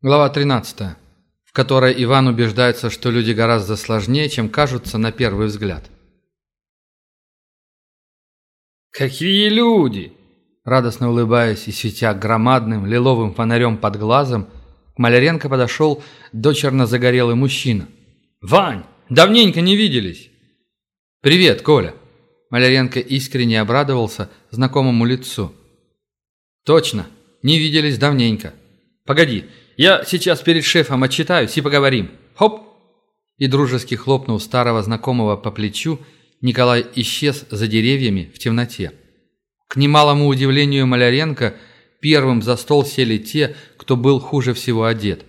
Глава 13, в которой Иван убеждается, что люди гораздо сложнее, чем кажутся на первый взгляд. «Какие люди!» Радостно улыбаясь и светя громадным лиловым фонарем под глазом, к Маляренко подошел дочерно загорелый мужчина. «Вань, давненько не виделись!» «Привет, Коля!» Маляренко искренне обрадовался знакомому лицу. «Точно, не виделись давненько. Погоди, я сейчас перед шефом отчитаюсь и поговорим. Хоп!» И дружески хлопнув старого знакомого по плечу, Николай исчез за деревьями в темноте. К немалому удивлению Маляренко, первым за стол сели те, кто был хуже всего одет.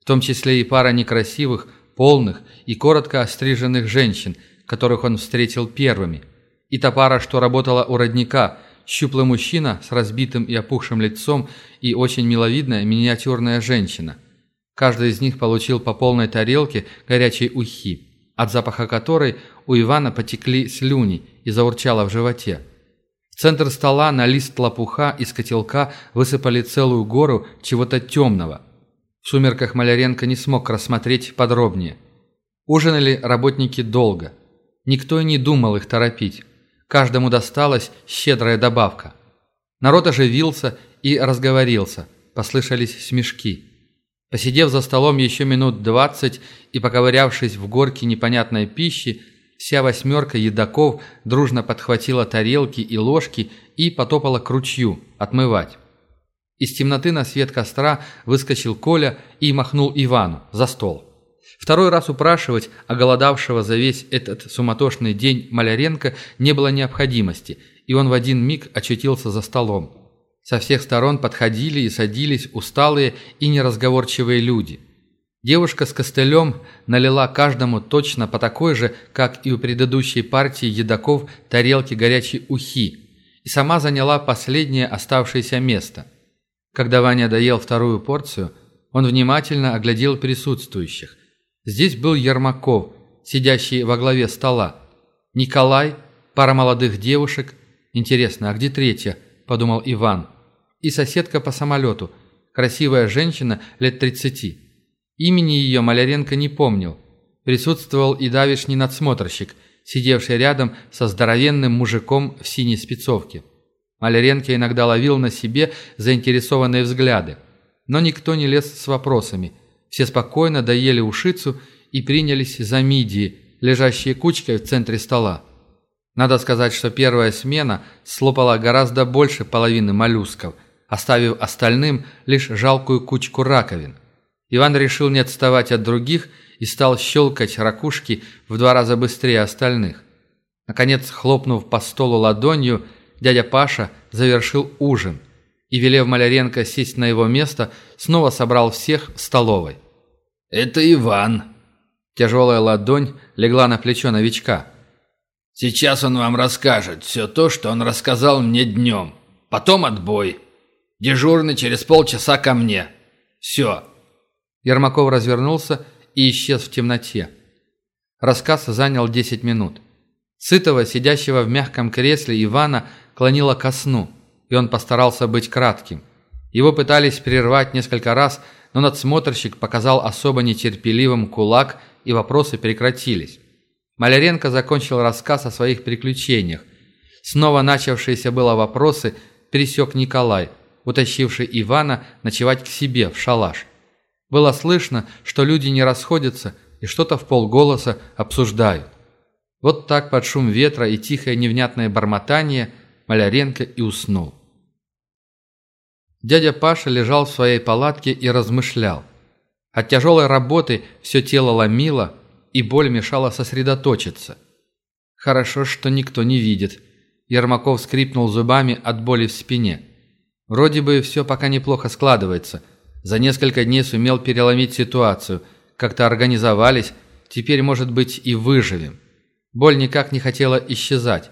В том числе и пара некрасивых, полных и коротко остриженных женщин, которых он встретил первыми. И та пара, что работала у родника – щуплый мужчина с разбитым и опухшим лицом и очень миловидная миниатюрная женщина. Каждый из них получил по полной тарелке горячей ухи, от запаха которой у Ивана потекли слюни и заурчало в животе. В центр стола на лист лопуха из котелка высыпали целую гору чего-то темного. В сумерках Маляренко не смог рассмотреть подробнее. Ужинали работники долго. Никто и не думал их торопить. Каждому досталась щедрая добавка. Народ оживился и разговорился, послышались смешки. Посидев за столом еще минут двадцать и поковырявшись в горке непонятной пищи, вся восьмерка едоков дружно подхватила тарелки и ложки и потопала к ручью отмывать. Из темноты на свет костра выскочил Коля и махнул Ивану за стол. Второй раз упрашивать оголодавшего за весь этот суматошный день Маляренко не было необходимости, и он в один миг очутился за столом. Со всех сторон подходили и садились усталые и неразговорчивые люди. Девушка с костылем налила каждому точно по такой же, как и у предыдущей партии едоков, тарелки горячей ухи, и сама заняла последнее оставшееся место. Когда Ваня доел вторую порцию, он внимательно оглядел присутствующих. Здесь был Ермаков, сидящий во главе стола. Николай, пара молодых девушек. Интересно, а где третья? Подумал Иван. И соседка по самолету. Красивая женщина лет тридцати. Имени ее Маляренко не помнил. Присутствовал и давишний надсмотрщик, сидевший рядом со здоровенным мужиком в синей спецовке. Маляренко иногда ловил на себе заинтересованные взгляды. Но никто не лез с вопросами – все спокойно доели ушицу и принялись за мидии, лежащие кучкой в центре стола. Надо сказать, что первая смена слопала гораздо больше половины моллюсков, оставив остальным лишь жалкую кучку раковин. Иван решил не отставать от других и стал щелкать ракушки в два раза быстрее остальных. Наконец, хлопнув по столу ладонью, дядя Паша завершил ужин и, велев Маляренко сесть на его место, снова собрал всех в столовой. «Это Иван». Тяжелая ладонь легла на плечо новичка. «Сейчас он вам расскажет все то, что он рассказал мне днем. Потом отбой. Дежурный через полчаса ко мне. Все». Ермаков развернулся и исчез в темноте. Рассказ занял 10 минут. Сытого, сидящего в мягком кресле Ивана, клонило ко сну, и он постарался быть кратким. Его пытались прервать несколько раз, но надсмотрщик показал особо нетерпеливым кулак, и вопросы прекратились. Маляренко закончил рассказ о своих приключениях. Снова начавшиеся было вопросы пересек Николай, утащивший Ивана ночевать к себе в шалаш. Было слышно, что люди не расходятся и что-то в полголоса обсуждают. Вот так под шум ветра и тихое невнятное бормотание Маляренко и уснул. Дядя Паша лежал в своей палатке и размышлял. От тяжелой работы все тело ломило, и боль мешала сосредоточиться. Хорошо, что никто не видит. Ермаков скрипнул зубами от боли в спине. Вроде бы все пока неплохо складывается. За несколько дней сумел переломить ситуацию. Как-то организовались, теперь, может быть, и выживем. Боль никак не хотела исчезать.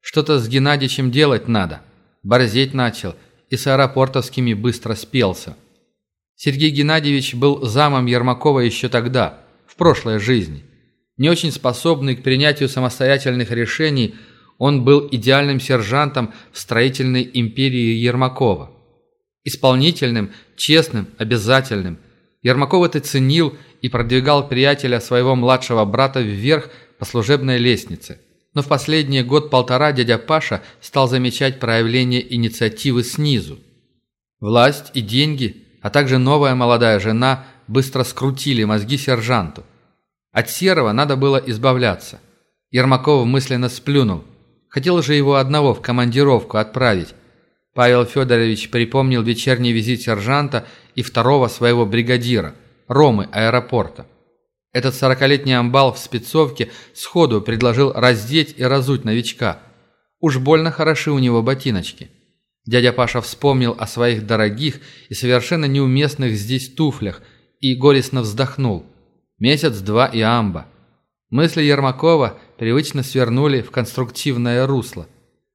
Что-то с Геннадьевичем делать надо. Борзеть начал – и с аэропортовскими быстро спелся. Сергей Геннадьевич был замом Ермакова еще тогда, в прошлой жизни. Не очень способный к принятию самостоятельных решений, он был идеальным сержантом в строительной империи Ермакова. Исполнительным, честным, обязательным. Ермаков это ценил и продвигал приятеля своего младшего брата вверх по служебной лестнице. Но в последний год-полтора дядя Паша стал замечать проявление инициативы снизу. Власть и деньги, а также новая молодая жена быстро скрутили мозги сержанту. От Серого надо было избавляться. Ермаков мысленно сплюнул. Хотел же его одного в командировку отправить. Павел Федорович припомнил вечерний визит сержанта и второго своего бригадира, Ромы аэропорта. Этот сорокалетний амбал в спецовке сходу предложил раздеть и разуть новичка. Уж больно хороши у него ботиночки. Дядя Паша вспомнил о своих дорогих и совершенно неуместных здесь туфлях и горестно вздохнул. Месяц-два и амба. Мысли Ермакова привычно свернули в конструктивное русло.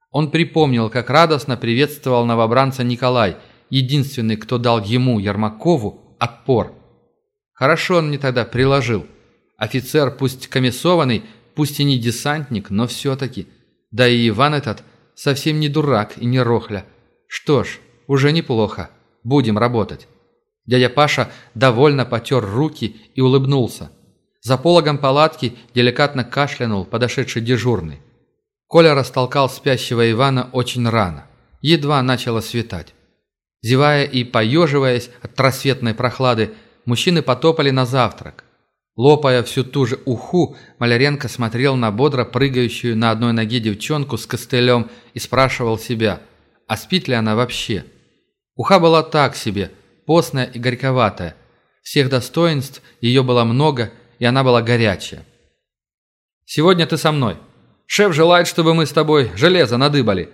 Он припомнил, как радостно приветствовал новобранца Николай, единственный, кто дал ему, Ермакову, отпор. Хорошо он мне тогда приложил. Офицер, пусть комиссованный, пусть и не десантник, но все-таки. Да и Иван этот совсем не дурак и не рохля. Что ж, уже неплохо. Будем работать. Дядя Паша довольно потер руки и улыбнулся. За пологом палатки деликатно кашлянул подошедший дежурный. Коля растолкал спящего Ивана очень рано. Едва начало светать. Зевая и поеживаясь от рассветной прохлады, мужчины потопали на завтрак. Лопая всю ту же уху, Маляренко смотрел на бодро прыгающую на одной ноге девчонку с костылем и спрашивал себя, а спит ли она вообще. Уха была так себе, постная и горьковатая. Всех достоинств ее было много, и она была горячая. «Сегодня ты со мной. Шеф желает, чтобы мы с тобой железо надыбали».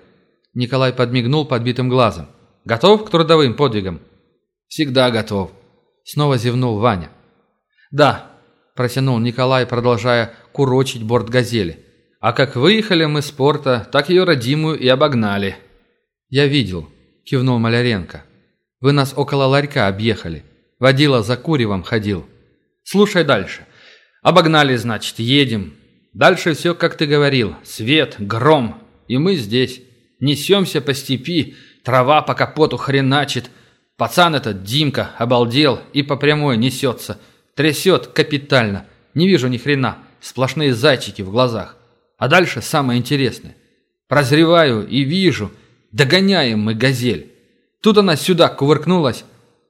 Николай подмигнул подбитым глазом. «Готов к трудовым подвигам?» «Всегда готов», — снова зевнул Ваня. «Да», — протянул Николай, продолжая курочить борт «Газели». «А как выехали мы с порта, так ее родимую и обогнали». «Я видел», — кивнул Маляренко. «Вы нас около ларька объехали. Водила за куревом ходил». «Слушай дальше. Обогнали, значит, едем. Дальше все, как ты говорил. Свет, гром. И мы здесь. Несемся по степи, трава по капоту хреначит. Пацан этот, Димка, обалдел и по прямой несется. Трясет капитально. Не вижу ни хрена. Сплошные зайчики в глазах. А дальше самое интересное. Прозреваю и вижу. Догоняем мы газель. Тут она сюда кувыркнулась.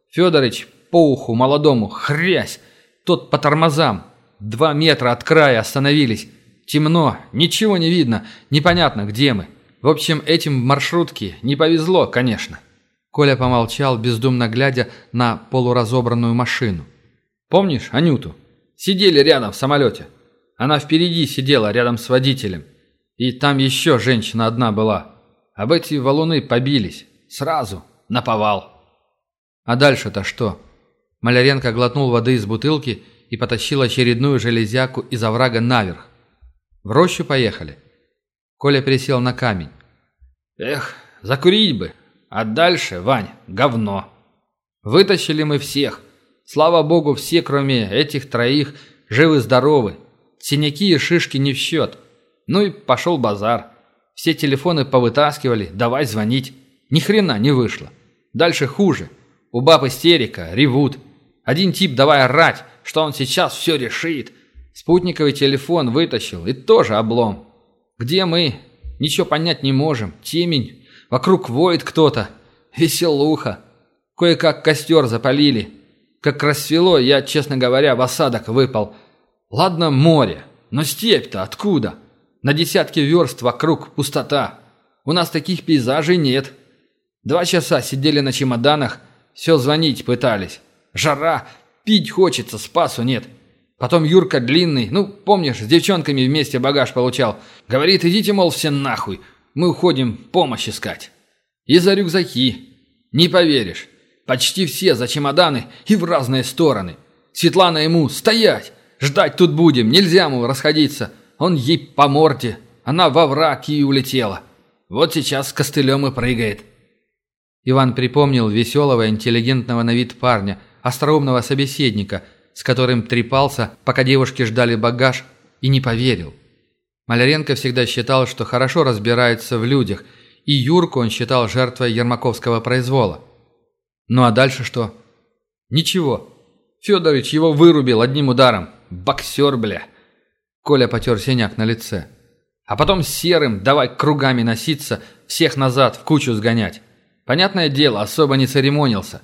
Федорыч по уху молодому, хрясь. Тот по тормозам. Два метра от края остановились. Темно, ничего не видно, непонятно, где мы. В общем, этим в маршрутке не повезло, конечно». Коля помолчал, бездумно глядя на полуразобранную машину. «Помнишь Анюту? Сидели рядом в самолете. Она впереди сидела, рядом с водителем. И там еще женщина одна была. Об эти валуны побились. Сразу. Наповал». «А дальше-то что?» Маляренко глотнул воды из бутылки и потащил очередную железяку из оврага наверх. «В рощу поехали?» Коля присел на камень. «Эх, закурить бы, а дальше, Вань, говно. Вытащили мы всех. Слава богу, все, кроме этих троих, живы-здоровы. Синяки и шишки не в счет. Ну и пошел базар. Все телефоны повытаскивали, давай звонить. Ни хрена не вышло. Дальше хуже. У баб истерика, ревут. Один тип давай орать, что он сейчас все решит. Спутниковый телефон вытащил, и тоже облом. Где мы? Ничего понять не можем. Темень. Вокруг воет кто-то. Веселуха. Кое-как костер запалили. Как рассвело, я, честно говоря, в осадок выпал. Ладно, море. Но степь-то откуда? На десятки верст вокруг пустота. У нас таких пейзажей нет. Два часа сидели на чемоданах, все звонить пытались. Жара, Пить хочется, спасу нет. Потом Юрка длинный, ну, помнишь, с девчонками вместе багаж получал. Говорит, идите, мол, все нахуй. Мы уходим помощь искать. И за рюкзаки. Не поверишь. Почти все за чемоданы и в разные стороны. Светлана ему «Стоять! Ждать тут будем, нельзя, мол, расходиться». Он ей по морде. Она во враг и улетела. Вот сейчас с костылем и прыгает. Иван припомнил веселого, интеллигентного на вид парня, остроумного собеседника, с которым трепался, пока девушки ждали багаж, и не поверил. Маляренко всегда считал, что хорошо разбирается в людях, и Юрку он считал жертвой ермаковского произвола. Ну а дальше что? Ничего. Федорович его вырубил одним ударом. Боксер, бля. Коля потер синяк на лице. А потом серым давай кругами носиться, всех назад в кучу сгонять. Понятное дело, особо не церемонился.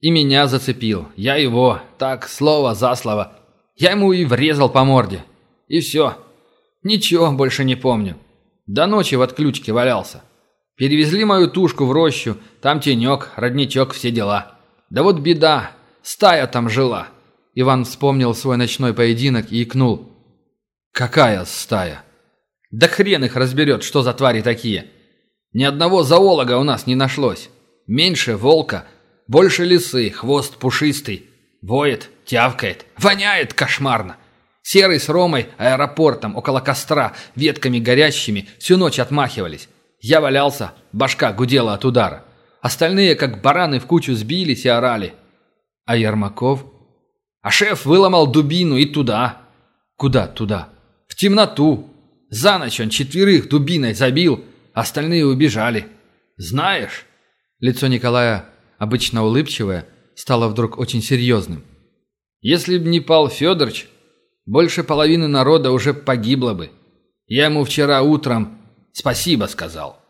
И меня зацепил. Я его. Так, слово за слово. Я ему и врезал по морде. И все. Ничего больше не помню. До ночи в отключке валялся. Перевезли мою тушку в рощу. Там тенек, родничок, все дела. Да вот беда. Стая там жила. Иван вспомнил свой ночной поединок и икнул. «Какая стая?» «Да хрен их разберет, что за твари такие. Ни одного зоолога у нас не нашлось. Меньше волка, больше лисы, хвост пушистый. Воет, тявкает, воняет кошмарно. Серый с Ромой аэропортом около костра, ветками горящими, всю ночь отмахивались. Я валялся, башка гудела от удара. Остальные, как бараны, в кучу сбились и орали. А Ермаков? А шеф выломал дубину и туда. Куда туда? В темноту. За ночь он четверых дубиной забил, остальные убежали. Знаешь? Лицо Николая обычно улыбчивое, стало вдруг очень серьезным. Если б не Пал Федорович, больше половины народа уже погибло бы. Я ему вчера утром спасибо сказал.